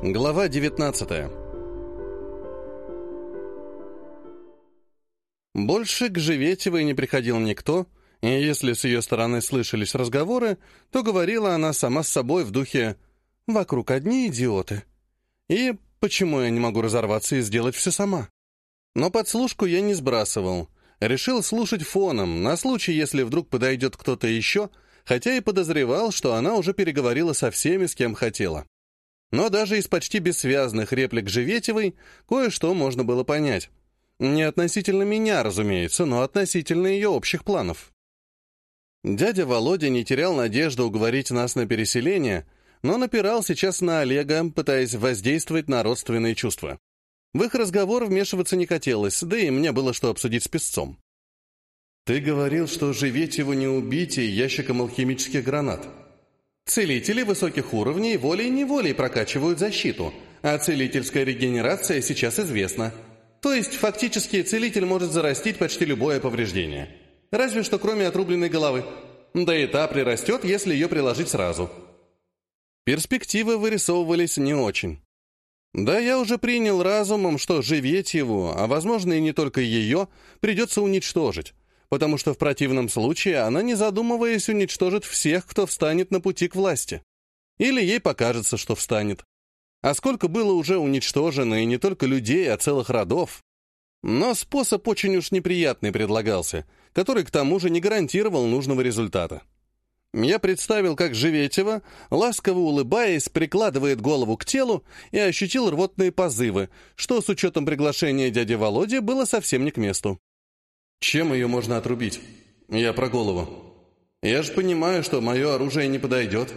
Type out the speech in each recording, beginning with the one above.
Глава 19 Больше к Живетевой не приходил никто, и если с ее стороны слышались разговоры, то говорила она сама с собой в духе «Вокруг одни идиоты». И «Почему я не могу разорваться и сделать все сама?» Но подслушку я не сбрасывал. Решил слушать фоном, на случай, если вдруг подойдет кто-то еще, хотя и подозревал, что она уже переговорила со всеми, с кем хотела. Но даже из почти бессвязных реплик Живетевой кое-что можно было понять. Не относительно меня, разумеется, но относительно ее общих планов. Дядя Володя не терял надежды уговорить нас на переселение, но напирал сейчас на Олега, пытаясь воздействовать на родственные чувства. В их разговор вмешиваться не хотелось, да и мне было что обсудить с песцом. «Ты говорил, что Живетеву не убить и ящиком алхимических гранат. Целители высоких уровней волей-неволей прокачивают защиту, а целительская регенерация сейчас известна. То есть, фактически, целитель может зарастить почти любое повреждение. Разве что кроме отрубленной головы. Да и та прирастет, если ее приложить сразу. Перспективы вырисовывались не очень. Да, я уже принял разумом, что живеть его, а возможно и не только ее, придется уничтожить, потому что в противном случае она, не задумываясь, уничтожит всех, кто встанет на пути к власти. Или ей покажется, что встанет. А сколько было уже уничтожено, и не только людей, а целых родов. Но способ очень уж неприятный предлагался, который к тому же не гарантировал нужного результата. Я представил, как Живетева, ласково улыбаясь, прикладывает голову к телу и ощутил рвотные позывы, что с учетом приглашения дяди Володи было совсем не к месту. Чем ее можно отрубить? Я про голову. Я же понимаю, что мое оружие не подойдет.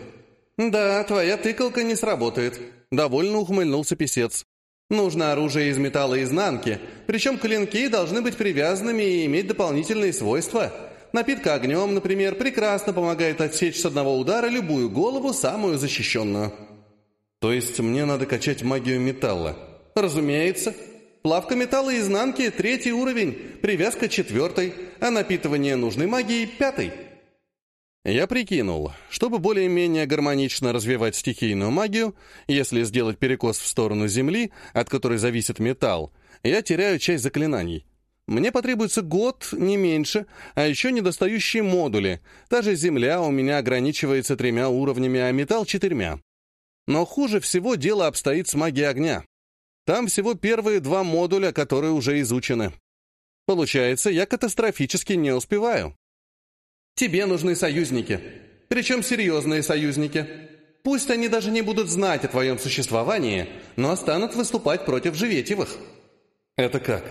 Да, твоя тыкалка не сработает. Довольно ухмыльнулся писец. Нужно оружие из металла изнанки, причем клинки должны быть привязанными и иметь дополнительные свойства — Напитка огнем, например, прекрасно помогает отсечь с одного удара любую голову, самую защищенную. То есть мне надо качать магию металла? Разумеется. Плавка металла изнанки – третий уровень, привязка – четвертый, а напитывание нужной магией – пятый. Я прикинул, чтобы более-менее гармонично развивать стихийную магию, если сделать перекос в сторону Земли, от которой зависит металл, я теряю часть заклинаний. Мне потребуется год, не меньше, а еще недостающие модули. Та же Земля у меня ограничивается тремя уровнями, а металл — четырьмя. Но хуже всего дело обстоит с магией огня. Там всего первые два модуля, которые уже изучены. Получается, я катастрофически не успеваю. Тебе нужны союзники. Причем серьезные союзники. Пусть они даже не будут знать о твоем существовании, но станут выступать против Живетевых. Это как?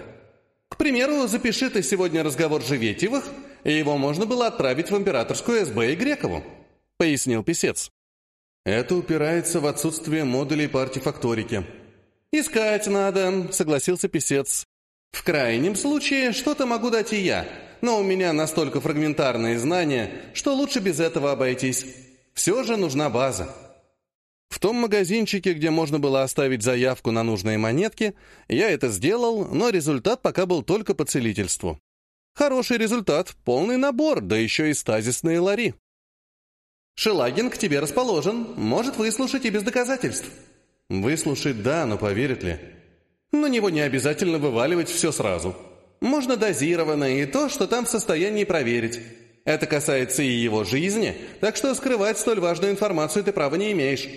К примеру, запиши ты сегодня разговор Живетевых, и его можно было отправить в императорскую СБ и Грекову», — пояснил писец. «Это упирается в отсутствие модулей по артефакторике». «Искать надо», — согласился писец. «В крайнем случае что-то могу дать и я, но у меня настолько фрагментарные знания, что лучше без этого обойтись. Все же нужна база». В том магазинчике, где можно было оставить заявку на нужные монетки, я это сделал, но результат пока был только по целительству. Хороший результат, полный набор, да еще и стазисные лари. «Шелагин к тебе расположен, может выслушать и без доказательств». «Выслушать, да, но поверит ли?» «На него не обязательно вываливать все сразу. Можно дозированно и то, что там в состоянии проверить. Это касается и его жизни, так что скрывать столь важную информацию ты права не имеешь».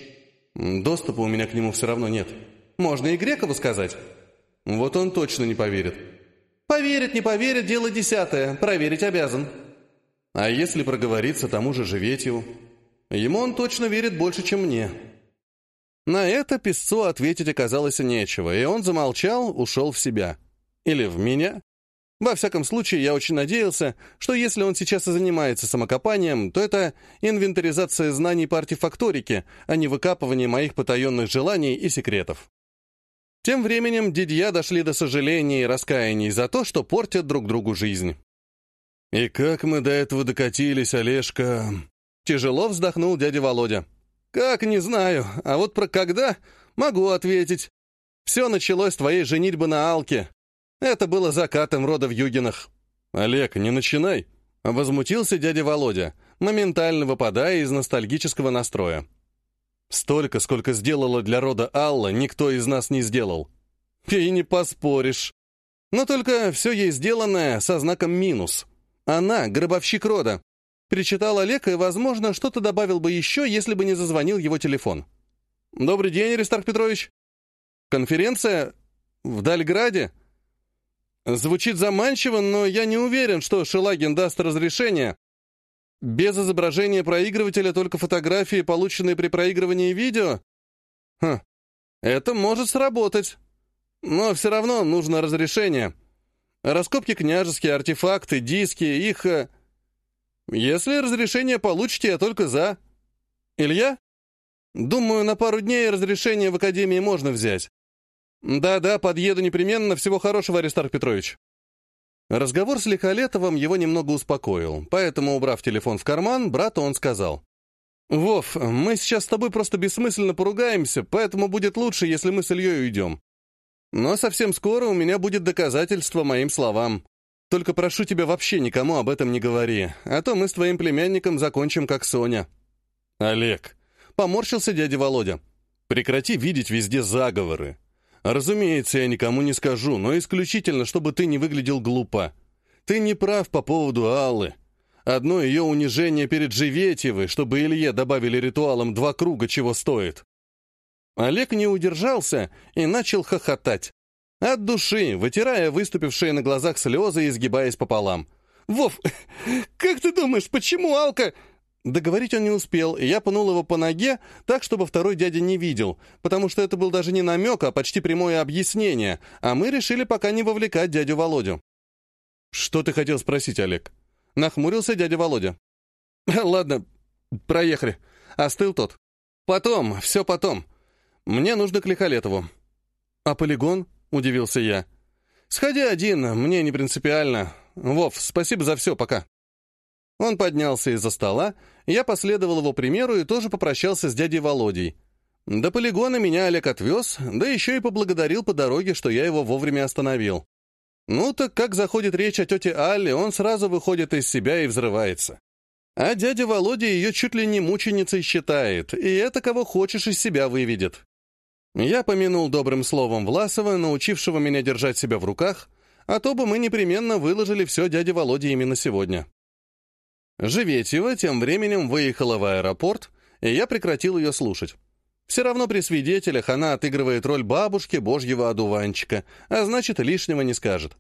Доступа у меня к нему все равно нет. Можно и Грекову сказать. Вот он точно не поверит. Поверит, не поверит, дело десятое. Проверить обязан. А если проговориться тому же Живетьеву? Ему он точно верит больше, чем мне. На это писцу ответить оказалось нечего, и он замолчал, ушел в себя. Или в меня. Во всяком случае, я очень надеялся, что если он сейчас и занимается самокопанием, то это инвентаризация знаний по артефакторике, а не выкапывание моих потаенных желаний и секретов. Тем временем дядья дошли до сожаления и раскаяний за то, что портят друг другу жизнь. «И как мы до этого докатились, Олежка?» Тяжело вздохнул дядя Володя. «Как, не знаю, а вот про когда могу ответить. Все началось с твоей женитьбы на Алке, это было закатом рода в Югинах. «Олег, не начинай!» Возмутился дядя Володя, моментально выпадая из ностальгического настроя. Столько, сколько сделала для рода Алла, никто из нас не сделал. И не поспоришь. Но только все ей сделанное со знаком минус. Она — гробовщик рода. Причитал Олег, и, возможно, что-то добавил бы еще, если бы не зазвонил его телефон. «Добрый день, Аристарх Петрович. Конференция в Дальграде?» Звучит заманчиво, но я не уверен, что Шелагин даст разрешение. Без изображения проигрывателя только фотографии, полученные при проигрывании видео? Хм, это может сработать. Но все равно нужно разрешение. Раскопки княжеские, артефакты, диски, их... Если разрешение получите, я только за. Илья? Думаю, на пару дней разрешение в Академии можно взять. Да-да, подъеду непременно. Всего хорошего, Аристарх Петрович. Разговор с Лихолетовым его немного успокоил, поэтому, убрав телефон в карман, брату он сказал. «Вов, мы сейчас с тобой просто бессмысленно поругаемся, поэтому будет лучше, если мы с Ильей уйдем. Но совсем скоро у меня будет доказательство моим словам. Только прошу тебя вообще никому об этом не говори, а то мы с твоим племянником закончим как Соня». «Олег», — поморщился дядя Володя, — «прекрати видеть везде заговоры. Разумеется, я никому не скажу, но исключительно, чтобы ты не выглядел глупо. Ты не прав по поводу Аллы. Одно ее унижение перед Живетьевой, чтобы Илье добавили ритуалом два круга, чего стоит. Олег не удержался и начал хохотать. От души, вытирая выступившие на глазах слезы и изгибаясь пополам. «Вов, как ты думаешь, почему Алка...» Договорить он не успел, и я пнул его по ноге, так, чтобы второй дядя не видел, потому что это был даже не намек, а почти прямое объяснение, а мы решили пока не вовлекать дядю Володю. «Что ты хотел спросить, Олег?» Нахмурился дядя Володя. «Ладно, проехали». Остыл тот. «Потом, все потом. Мне нужно к Лихолетову». «А полигон?» — удивился я. «Сходи один, мне не принципиально. Вов, спасибо за все, пока». Он поднялся из-за стола, я последовал его примеру и тоже попрощался с дядей Володей. До полигона меня Олег отвез, да еще и поблагодарил по дороге, что я его вовремя остановил. Ну так как заходит речь о тете Алле, он сразу выходит из себя и взрывается. А дядя Володя ее чуть ли не мученицей считает, и это кого хочешь из себя выведет. Я помянул добрым словом Власова, научившего меня держать себя в руках, а то бы мы непременно выложили все дяде Володе именно сегодня. Живетьева тем временем выехала в аэропорт, и я прекратил ее слушать. Все равно при свидетелях она отыгрывает роль бабушки божьего одуванчика, а значит, лишнего не скажет.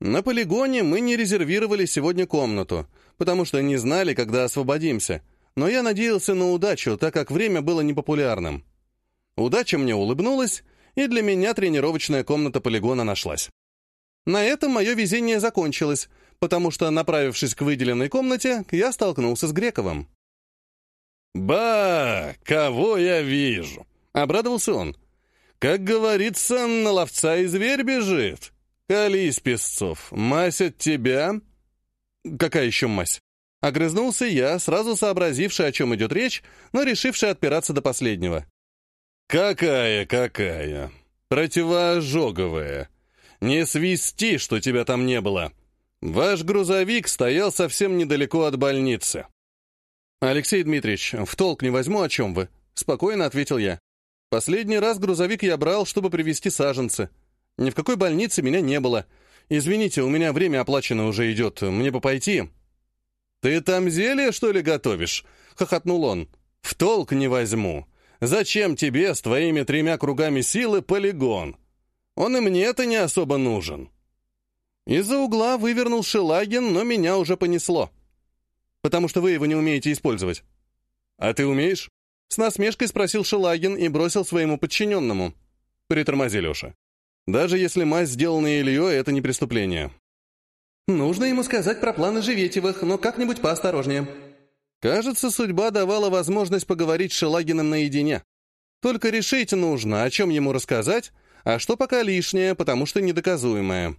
На полигоне мы не резервировали сегодня комнату, потому что не знали, когда освободимся, но я надеялся на удачу, так как время было непопулярным. Удача мне улыбнулась, и для меня тренировочная комната полигона нашлась. На этом мое везение закончилось, потому что, направившись к выделенной комнате, я столкнулся с Грековым. «Ба, кого я вижу!» — обрадовался он. «Как говорится, на ловца и зверь бежит. Колись, Песцов, мазь от тебя...» «Какая еще мазь?» Огрызнулся я, сразу сообразивший, о чем идет речь, но решивший отпираться до последнего. «Какая, какая? Противоожоговая. Не свисти, что тебя там не было. Ваш грузовик стоял совсем недалеко от больницы». «Алексей Дмитриевич, в толк не возьму, о чем вы», — спокойно ответил я. «Последний раз грузовик я брал, чтобы привезти саженцы. Ни в какой больнице меня не было. Извините, у меня время оплачено уже идет, мне бы пойти». «Ты там зелье, что ли, готовишь?» — хохотнул он. «В толк не возьму. Зачем тебе с твоими тремя кругами силы полигон? Он и мне-то не особо нужен». Из-за угла вывернул Шелагин, но меня уже понесло. Потому что вы его не умеете использовать. А ты умеешь? С насмешкой спросил Шелагин и бросил своему подчиненному. Притормози, Леша. Даже если мазь сделана Ильей, это не преступление. Нужно ему сказать про планы Живетевых, но как-нибудь поосторожнее. Кажется, судьба давала возможность поговорить с Шелагиным наедине. Только решить нужно, о чем ему рассказать, а что пока лишнее, потому что недоказуемое.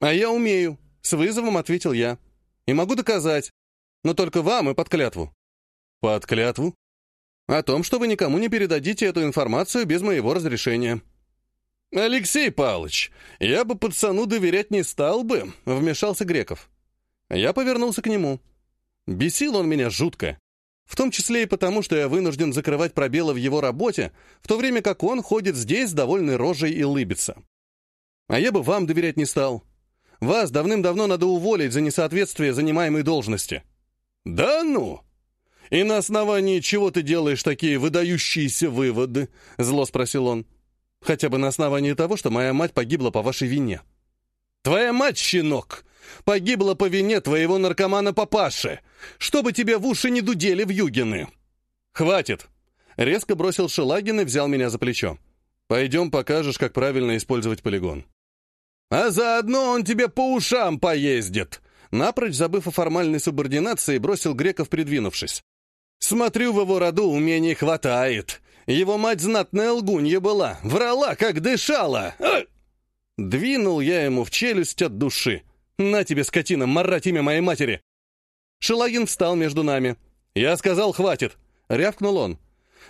«А я умею», — с вызовом ответил я. «И могу доказать. Но только вам и под клятву». «Под клятву?» «О том, что вы никому не передадите эту информацию без моего разрешения». «Алексей Павлович, я бы пацану доверять не стал бы», — вмешался Греков. Я повернулся к нему. Бесил он меня жутко. В том числе и потому, что я вынужден закрывать пробелы в его работе, в то время как он ходит здесь с довольной рожей и лыбится. А я бы вам доверять не стал. Вас давным-давно надо уволить за несоответствие занимаемой должности». «Да ну! И на основании чего ты делаешь такие выдающиеся выводы?» — зло спросил он. «Хотя бы на основании того, что моя мать погибла по вашей вине». «Твоя мать, щенок, погибла по вине твоего наркомана-папаши, чтобы тебе в уши не дудели в югины». «Хватит!» — резко бросил Шелагин и взял меня за плечо. «Пойдем покажешь, как правильно использовать полигон». «А заодно он тебе по ушам поездит!» Напрочь забыв о формальной субординации, бросил Греков, придвинувшись. «Смотрю, в его роду умений хватает. Его мать знатная лгунья была, врала, как дышала!» Двинул я ему в челюсть от души. «На тебе, скотина, марать имя моей матери!» Шелагин встал между нами. «Я сказал, хватит!» — рявкнул он.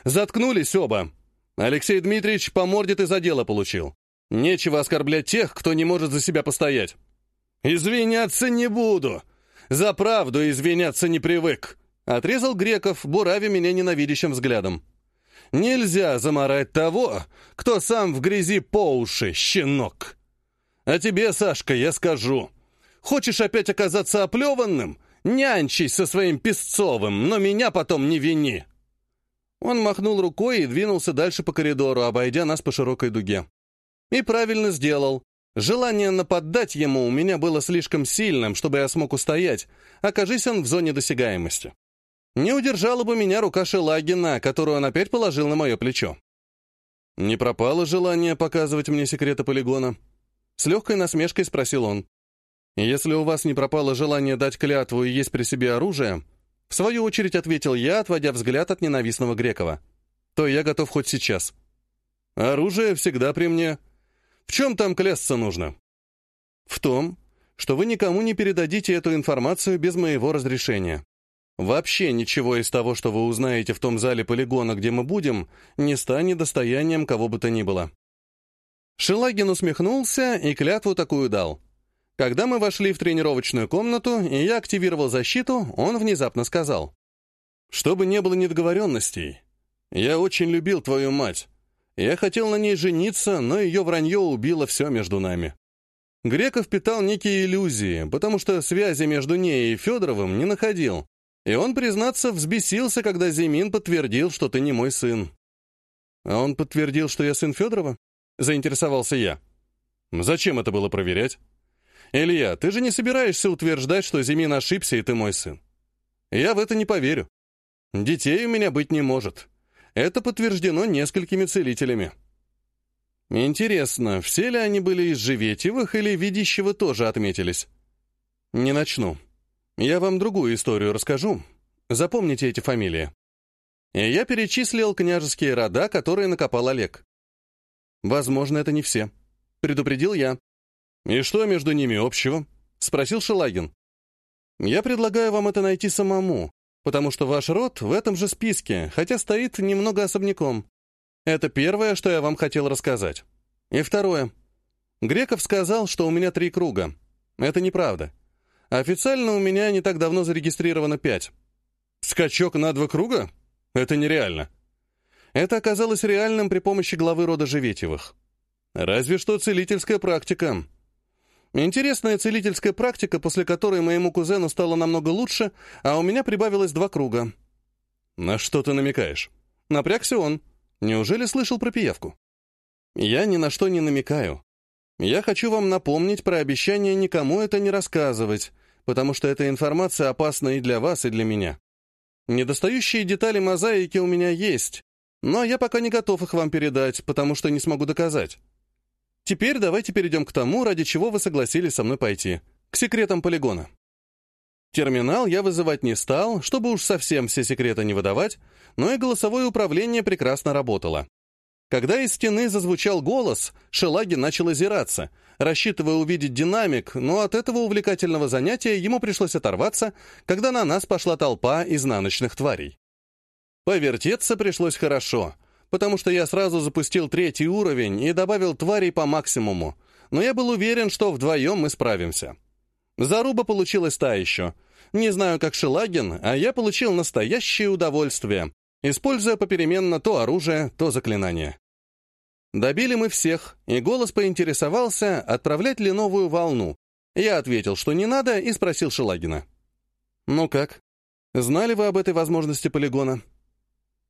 «Заткнулись оба. Алексей Дмитриевич по морде ты за дело получил. Нечего оскорблять тех, кто не может за себя постоять». «Извиняться не буду. За правду извиняться не привык», — отрезал Греков, буравя меня ненавидящим взглядом. «Нельзя заморать того, кто сам в грязи по уши, щенок. А тебе, Сашка, я скажу. Хочешь опять оказаться оплеванным? Нянчись со своим Песцовым, но меня потом не вини». Он махнул рукой и двинулся дальше по коридору, обойдя нас по широкой дуге. И правильно сделал. Желание нападать ему у меня было слишком сильным, чтобы я смог устоять, окажись он в зоне досягаемости. Не удержала бы меня рука Шелагина, которую он опять положил на мое плечо. Не пропало желание показывать мне секреты полигона? С легкой насмешкой спросил он. Если у вас не пропало желание дать клятву и есть при себе оружие, в свою очередь ответил я, отводя взгляд от ненавистного Грекова, то я готов хоть сейчас. Оружие всегда при мне, в чем там клясться нужно? В том, что вы никому не передадите эту информацию без моего разрешения. Вообще ничего из того, что вы узнаете в том зале полигона, где мы будем, не станет достоянием кого бы то ни было. Шелагин усмехнулся и клятву такую дал. Когда мы вошли в тренировочную комнату, и я активировал защиту, он внезапно сказал. «Чтобы не было недоговоренностей, я очень любил твою мать, я хотел на ней жениться, но ее вранье убило все между нами. Греков питал некие иллюзии, потому что связи между ней и Федоровым не находил. И он, признаться, взбесился, когда Зимин подтвердил, что ты не мой сын. А он подтвердил, что я сын Федорова? Заинтересовался я. Зачем это было проверять? Илья, ты же не собираешься утверждать, что Зимин ошибся, и ты мой сын. Я в это не поверю. Детей у меня быть не может. Это подтверждено несколькими целителями. Интересно, все ли они были из Живетевых или Видящего тоже отметились? Не начну. Я вам другую историю расскажу. Запомните эти фамилии. И я перечислил княжеские рода, которые накопал Олег. Возможно, это не все. Предупредил я. И что между ними общего? Спросил Шелагин. Я предлагаю вам это найти самому, потому что ваш род в этом же списке, хотя стоит немного особняком. Это первое, что я вам хотел рассказать. И второе. Греков сказал, что у меня три круга. Это неправда. Официально у меня не так давно зарегистрировано пять. Скачок на два круга? Это нереально. Это оказалось реальным при помощи главы рода Живетевых. Разве что целительская практика. Интересная целительская практика, после которой моему кузену стало намного лучше, а у меня прибавилось два круга. На что ты намекаешь? Напрягся он. Неужели слышал про пиявку? Я ни на что не намекаю. Я хочу вам напомнить про обещание никому это не рассказывать, потому что эта информация опасна и для вас, и для меня. Недостающие детали мозаики у меня есть, но я пока не готов их вам передать, потому что не смогу доказать. Теперь давайте перейдем к тому, ради чего вы согласились со мной пойти. К секретам полигона. Терминал я вызывать не стал, чтобы уж совсем все секреты не выдавать, но и голосовое управление прекрасно работало. Когда из стены зазвучал голос, Шелаги начал озираться, рассчитывая увидеть динамик, но от этого увлекательного занятия ему пришлось оторваться, когда на нас пошла толпа изнаночных тварей. Повертеться пришлось хорошо — потому что я сразу запустил третий уровень и добавил тварей по максимуму, но я был уверен, что вдвоем мы справимся. Заруба получилась та еще. Не знаю, как Шелагин, а я получил настоящее удовольствие, используя попеременно то оружие, то заклинание. Добили мы всех, и голос поинтересовался, отправлять ли новую волну. Я ответил, что не надо, и спросил Шелагина. «Ну как? Знали вы об этой возможности полигона?»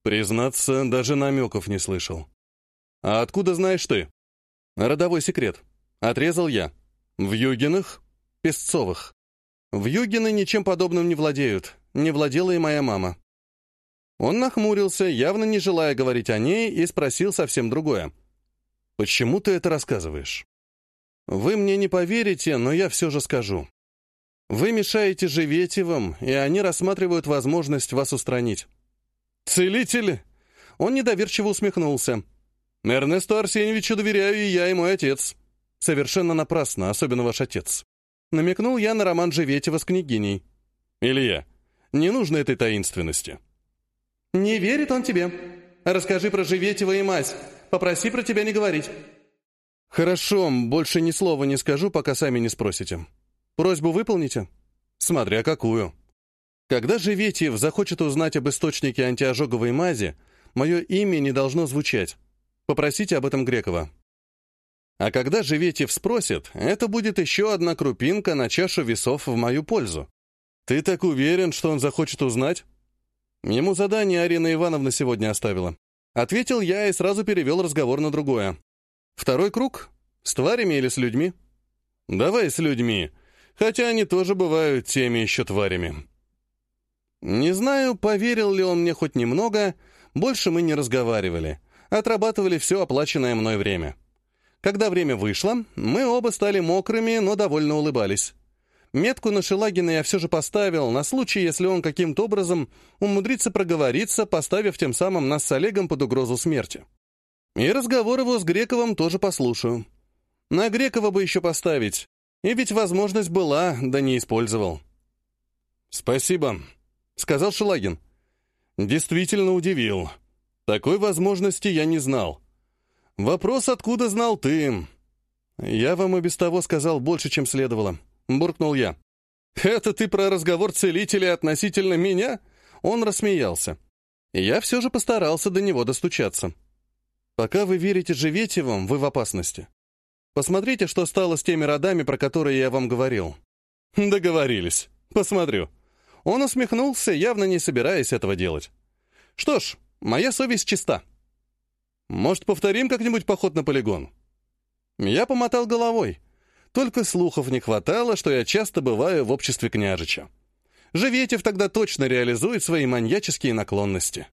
Признаться, даже намеков не слышал. «А откуда знаешь ты?» «Родовой секрет. Отрезал я. В Югинах? Песцовых. В Югины ничем подобным не владеют. Не владела и моя мама». Он нахмурился, явно не желая говорить о ней, и спросил совсем другое. «Почему ты это рассказываешь?» «Вы мне не поверите, но я все же скажу. Вы мешаете Живетевым, и они рассматривают возможность вас устранить». «Целитель?» Он недоверчиво усмехнулся. «Эрнесту Арсеньевичу доверяю и я, и мой отец». «Совершенно напрасно, особенно ваш отец». Намекнул я на роман Живетева с княгиней. «Илья, не нужно этой таинственности». «Не верит он тебе. Расскажи про Живетева и мазь. Попроси про тебя не говорить». «Хорошо, больше ни слова не скажу, пока сами не спросите. Просьбу выполните?» «Смотря какую». Когда Живетьев захочет узнать об источнике антиожоговой мази, мое имя не должно звучать. Попросите об этом Грекова. А когда Живетьев спросит, это будет еще одна крупинка на чашу весов в мою пользу. Ты так уверен, что он захочет узнать? Ему задание Арина Ивановна сегодня оставила. Ответил я и сразу перевел разговор на другое. Второй круг? С тварями или с людьми? Давай с людьми, хотя они тоже бывают теми еще тварями. Не знаю, поверил ли он мне хоть немного, больше мы не разговаривали, отрабатывали все оплаченное мной время. Когда время вышло, мы оба стали мокрыми, но довольно улыбались. Метку на Шелагина я все же поставил, на случай, если он каким-то образом умудрится проговориться, поставив тем самым нас с Олегом под угрозу смерти. И разговор его с Грековым тоже послушаю. На Грекова бы еще поставить. И ведь возможность была, да не использовал. «Спасибо», — сказал Шелагин. «Действительно удивил. Такой возможности я не знал. Вопрос, откуда знал ты?» «Я вам и без того сказал больше, чем следовало», — буркнул я. «Это ты про разговор целителя относительно меня?» Он рассмеялся. Я все же постарался до него достучаться. «Пока вы верите Живетевым, вы в опасности. Посмотрите, что стало с теми родами, про которые я вам говорил». «Договорились. Посмотрю». Он усмехнулся, явно не собираясь этого делать. «Что ж, моя совесть чиста. Может, повторим как-нибудь поход на полигон?» Я помотал головой. Только слухов не хватало, что я часто бываю в обществе княжича. Живетев тогда точно реализует свои маньяческие наклонности.